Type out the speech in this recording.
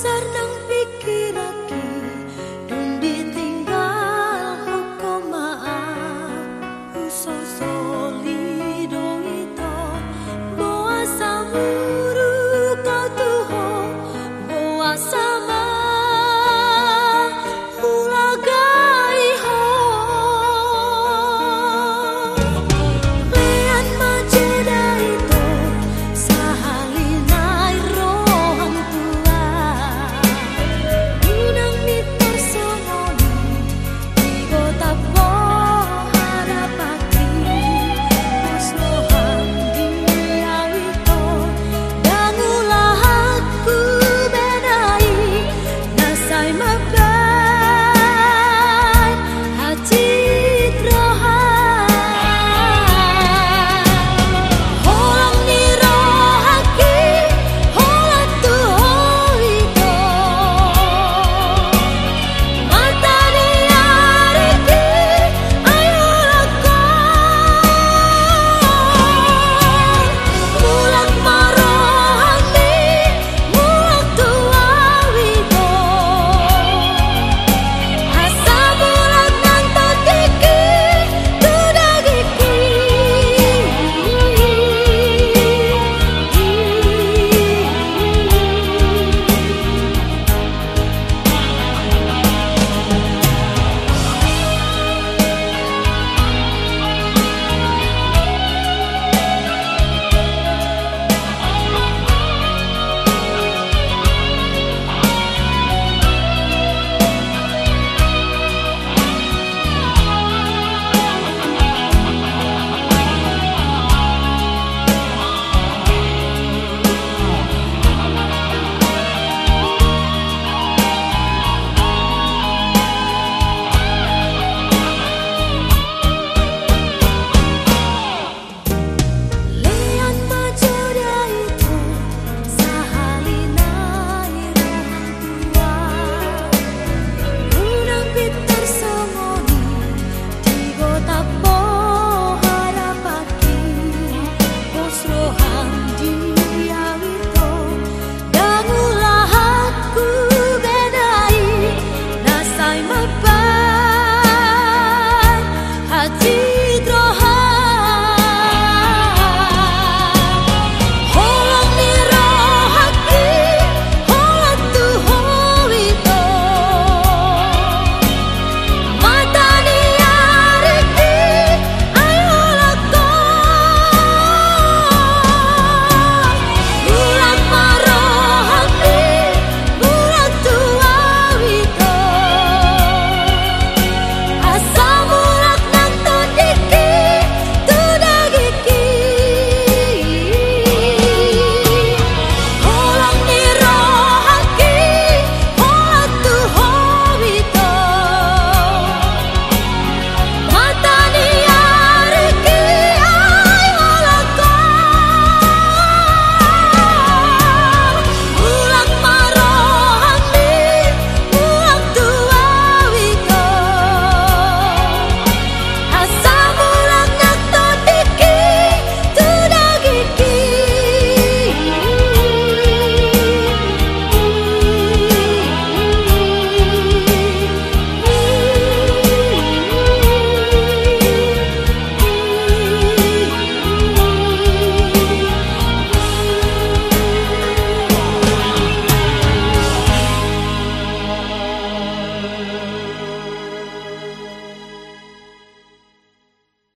Sarang nang pikir